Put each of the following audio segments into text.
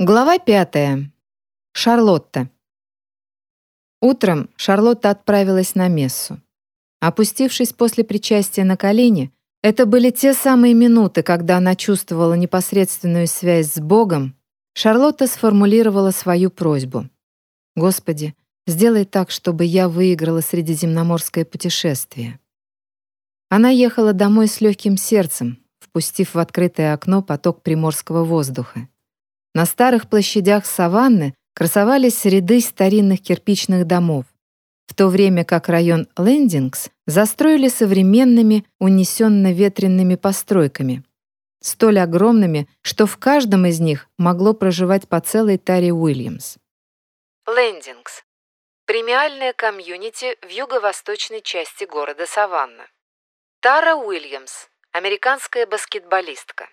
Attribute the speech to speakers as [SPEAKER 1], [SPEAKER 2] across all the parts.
[SPEAKER 1] Глава пятая. Шарлотта. Утром Шарлотта отправилась на мессу. Опустившись после причастия на колени, это были те самые минуты, когда она чувствовала непосредственную связь с Богом, Шарлотта сформулировала свою просьбу. «Господи, сделай так, чтобы я выиграла средиземноморское путешествие». Она ехала домой с легким сердцем, впустив в открытое окно поток приморского воздуха. На старых площадях саванны красовались ряды старинных кирпичных домов, в то время как район Лендингс застроили современными, унесенно-ветренными постройками, столь огромными, что в каждом из них могло проживать по целой таре Уильямс.
[SPEAKER 2] Лендингс – премиальное комьюнити в юго-восточной части города Саванна. Тара Уильямс – американская баскетболистка.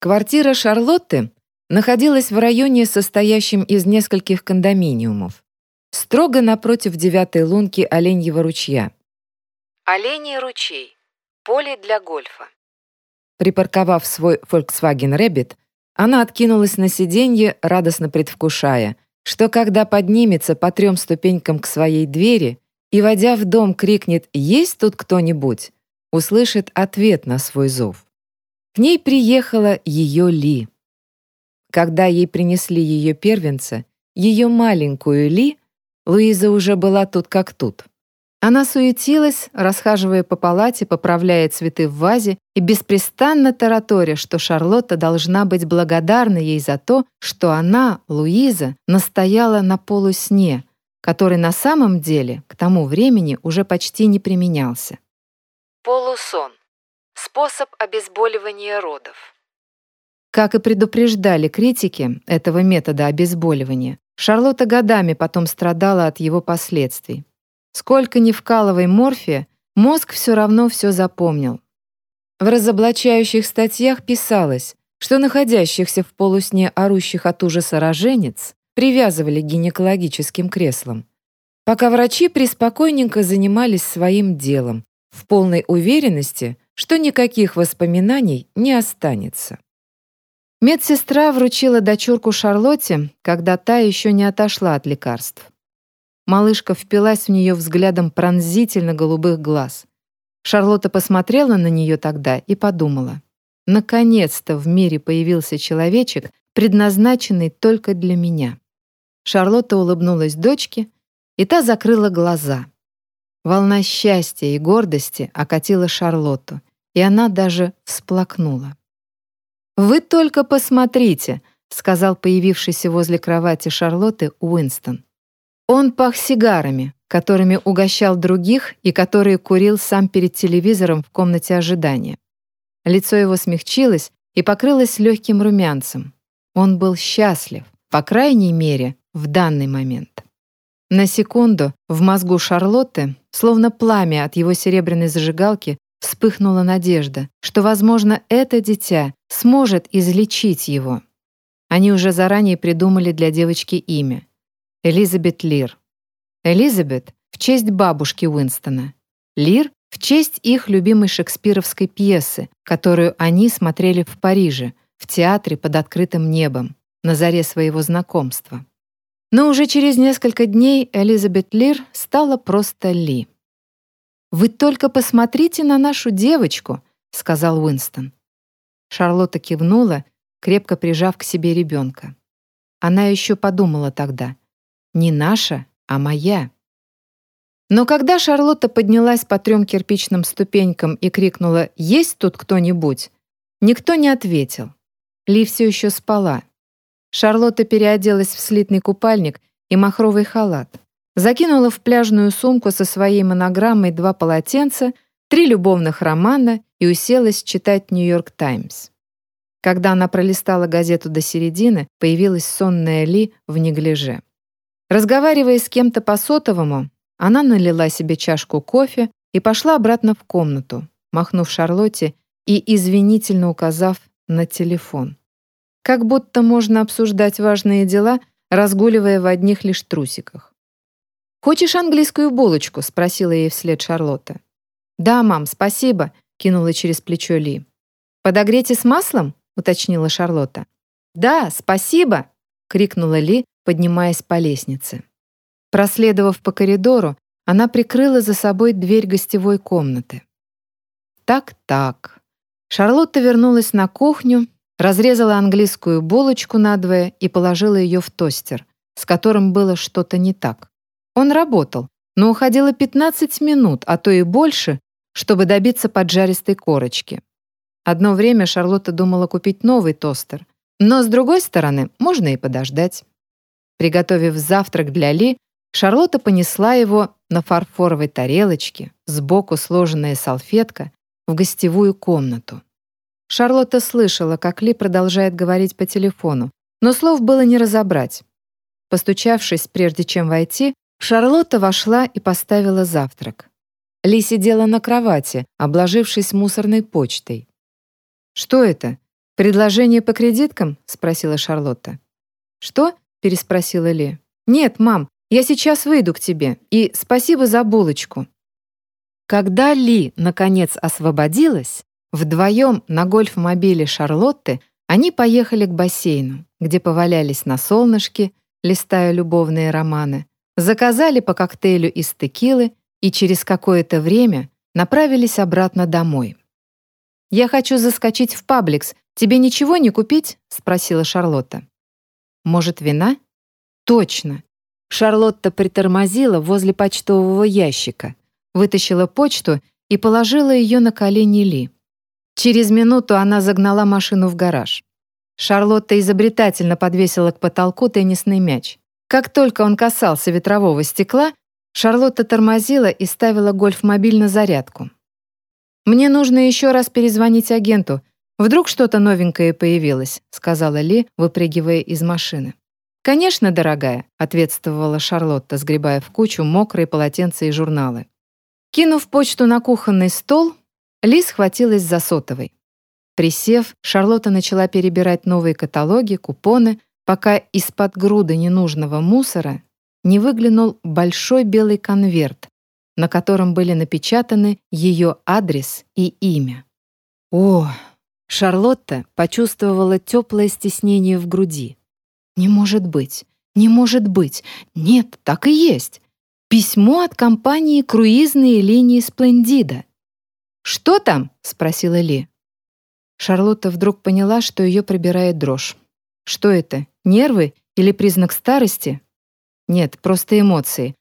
[SPEAKER 1] Квартира Шарлотты находилась в районе, состоящем из нескольких кондоминиумов, строго напротив девятой лунки Оленьего ручья.
[SPEAKER 2] Оленей ручей. Поле для гольфа.
[SPEAKER 1] Припарковав свой Volkswagen Rabbit, она откинулась на сиденье, радостно предвкушая, что когда поднимется по трем ступенькам к своей двери и, войдя в дом, крикнет «Есть тут кто-нибудь?», услышит ответ на свой зов. К ней приехала ее Ли. Когда ей принесли ее первенца, ее маленькую Ли, Луиза уже была тут как тут. Она суетилась, расхаживая по палате, поправляя цветы в вазе и беспрестанно тараторя, что Шарлотта должна быть благодарна ей за то, что она, Луиза, настояла на полусне, который на самом деле к тому времени уже почти не применялся.
[SPEAKER 2] Полусон. Способ обезболивания родов.
[SPEAKER 1] Как и предупреждали критики этого метода обезболивания, Шарлотта годами потом страдала от его последствий. Сколько ни вкалывай морфия, мозг все равно все запомнил. В разоблачающих статьях писалось, что находящихся в полусне орущих от ужаса роженец привязывали к гинекологическим креслам, пока врачи преспокойненько занимались своим делом, в полной уверенности, что никаких воспоминаний не останется. Медсестра вручила дочурку Шарлотте, когда та еще не отошла от лекарств. Малышка впилась в нее взглядом пронзительно голубых глаз. Шарлотта посмотрела на нее тогда и подумала. Наконец-то в мире появился человечек, предназначенный только для меня. Шарлотта улыбнулась дочке, и та закрыла глаза. Волна счастья и гордости окатила Шарлотту, и она даже всплакнула. «Вы только посмотрите», — сказал появившийся возле кровати Шарлотты Уинстон. Он пах сигарами, которыми угощал других и которые курил сам перед телевизором в комнате ожидания. Лицо его смягчилось и покрылось легким румянцем. Он был счастлив, по крайней мере, в данный момент. На секунду в мозгу Шарлотты, словно пламя от его серебряной зажигалки, вспыхнула надежда, что, возможно, это дитя сможет излечить его. Они уже заранее придумали для девочки имя — Элизабет Лир. Элизабет — в честь бабушки Уинстона. Лир — в честь их любимой шекспировской пьесы, которую они смотрели в Париже, в театре под открытым небом, на заре своего знакомства. Но уже через несколько дней Элизабет Лир стала просто Ли. «Вы только посмотрите на нашу девочку», — сказал Уинстон. Шарлотта кивнула, крепко прижав к себе ребенка. Она еще подумала тогда. «Не наша, а моя». Но когда Шарлотта поднялась по трем кирпичным ступенькам и крикнула «Есть тут кто-нибудь?», никто не ответил. Ли все еще спала. Шарлотта переоделась в слитный купальник и махровый халат закинула в пляжную сумку со своей монограммой два полотенца, три любовных романа и уселась читать «Нью-Йорк Таймс». Когда она пролистала газету до середины, появилась сонная Ли в неглиже. Разговаривая с кем-то по сотовому, она налила себе чашку кофе и пошла обратно в комнату, махнув Шарлотте и извинительно указав на телефон. Как будто можно обсуждать важные дела, разгуливая в одних лишь трусиках. «Хочешь английскую булочку?» — спросила ей вслед Шарлотта. «Да, мам, спасибо», — кинула через плечо Ли. «Подогрейте с маслом?» — уточнила Шарлотта. «Да, спасибо!» — крикнула Ли, поднимаясь по лестнице. Проследовав по коридору, она прикрыла за собой дверь гостевой комнаты. Так-так. Шарлотта вернулась на кухню, разрезала английскую булочку надвое и положила ее в тостер, с которым было что-то не так. Он работал, но уходило 15 минут, а то и больше, чтобы добиться поджаристой корочки. Одно время Шарлотта думала купить новый тостер, но, с другой стороны, можно и подождать. Приготовив завтрак для Ли, Шарлотта понесла его на фарфоровой тарелочке, сбоку сложенная салфетка, в гостевую комнату. Шарлотта слышала, как Ли продолжает говорить по телефону, но слов было не разобрать. Постучавшись, прежде чем войти, Шарлотта вошла и поставила завтрак. Ли сидела на кровати, обложившись мусорной почтой. «Что это? Предложение по кредиткам?» — спросила Шарлотта. «Что?» — переспросила Ли. «Нет, мам, я сейчас выйду к тебе, и спасибо за булочку». Когда Ли, наконец, освободилась, вдвоем на гольф-мобиле Шарлотты они поехали к бассейну, где повалялись на солнышке, листая любовные романы, заказали по коктейлю из текилы и через какое-то время направились обратно домой. «Я хочу заскочить в Пабликс. Тебе ничего не купить?» — спросила Шарлотта. «Может, вина?» «Точно!» Шарлотта притормозила возле почтового ящика, вытащила почту и положила ее на колени Ли. Через минуту она загнала машину в гараж. Шарлотта изобретательно подвесила к потолку теннисный мяч. Как только он касался ветрового стекла, Шарлотта тормозила и ставила гольф-мобиль на зарядку. «Мне нужно еще раз перезвонить агенту. Вдруг что-то новенькое появилось», сказала Ли, выпрыгивая из машины. «Конечно, дорогая», — ответствовала Шарлотта, сгребая в кучу мокрые полотенца и журналы. Кинув почту на кухонный стол, Ли схватилась за сотовой. Присев, Шарлотта начала перебирать новые каталоги, купоны, пока из-под груды ненужного мусора не выглянул большой белый конверт, на котором были напечатаны ее адрес и имя. О, Шарлотта почувствовала теплое стеснение в груди. Не может быть, не может быть. Нет, так и есть. Письмо от компании «Круизные линии Сплендида». «Что там?» — спросила Ли. Шарлотта вдруг поняла, что ее пробирает дрожь. Что это, нервы или признак старости? Нет, просто эмоции.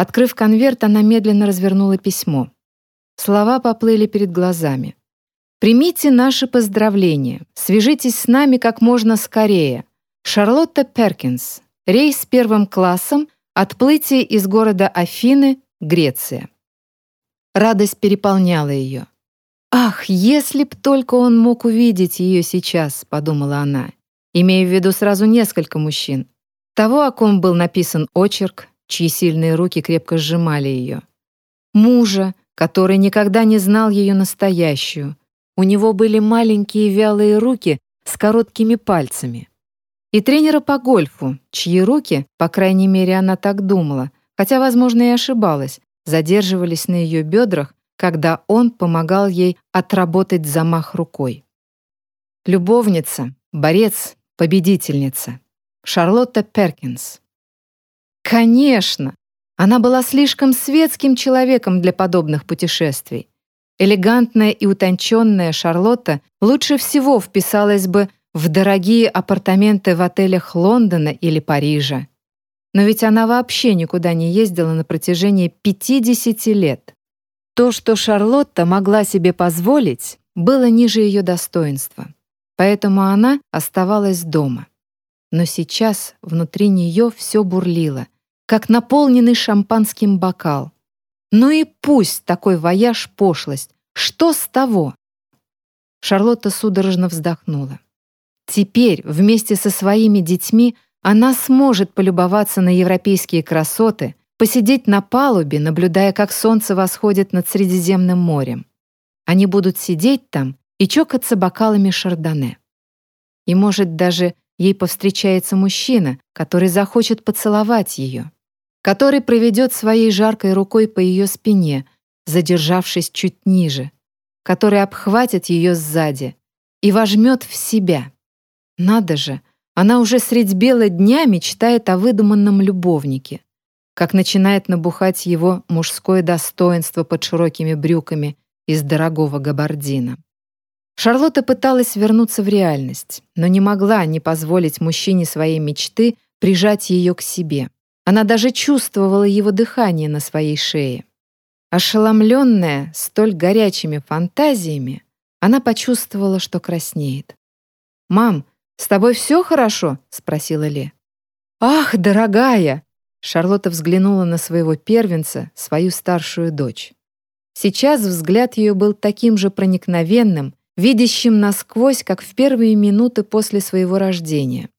[SPEAKER 1] Открыв конверт, она медленно развернула письмо. Слова поплыли перед глазами. «Примите наши поздравления. Свяжитесь с нами как можно скорее. Шарлотта Перкинс. Рейс первым классом. Отплытие из города Афины, Греция». Радость переполняла ее. «Ах, если б только он мог увидеть ее сейчас», — подумала она, имея в виду сразу несколько мужчин. Того, о ком был написан очерк, чьи сильные руки крепко сжимали ее. Мужа, который никогда не знал ее настоящую. У него были маленькие вялые руки с короткими пальцами. И тренера по гольфу, чьи руки, по крайней мере, она так думала, хотя, возможно, и ошибалась, задерживались на ее бедрах, когда он помогал ей отработать замах рукой. Любовница, борец, победительница. Шарлотта Перкинс. Конечно! Она была слишком светским человеком для подобных путешествий. Элегантная и утонченная Шарлотта лучше всего вписалась бы в дорогие апартаменты в отелях Лондона или Парижа. Но ведь она вообще никуда не ездила на протяжении 50 лет. То, что Шарлотта могла себе позволить, было ниже ее достоинства. Поэтому она оставалась дома. Но сейчас внутри нее все бурлило, как наполненный шампанским бокал. Ну и пусть такой вояж пошлость. Что с того? Шарлотта судорожно вздохнула. Теперь вместе со своими детьми она сможет полюбоваться на европейские красоты, посидеть на палубе, наблюдая, как солнце восходит над Средиземным морем. Они будут сидеть там и чокаться бокалами шардоне. И, может, даже ей повстречается мужчина, который захочет поцеловать ее, который проведет своей жаркой рукой по ее спине, задержавшись чуть ниже, который обхватит ее сзади и вожмет в себя. Надо же, она уже средь бела дня мечтает о выдуманном любовнике. Как начинает набухать его мужское достоинство под широкими брюками из дорогого габардина. Шарлотта пыталась вернуться в реальность, но не могла не позволить мужчине своей мечты прижать ее к себе. Она даже чувствовала его дыхание на своей шее. Ошеломленная столь горячими фантазиями, она почувствовала, что краснеет. «Мам, с тобой все хорошо?» — спросила Ле. «Ах, дорогая!» Шарлотта взглянула на своего первенца, свою старшую дочь. Сейчас взгляд ее был таким же проникновенным, видящим насквозь, как в первые минуты после своего рождения.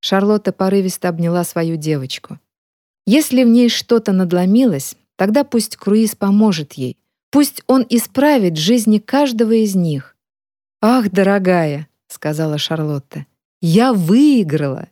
[SPEAKER 1] Шарлотта порывисто обняла свою девочку. Если в ней что-то надломилось, тогда пусть круиз поможет ей. Пусть он исправит жизни каждого из них. «Ах, дорогая», — сказала Шарлотта, — «я выиграла!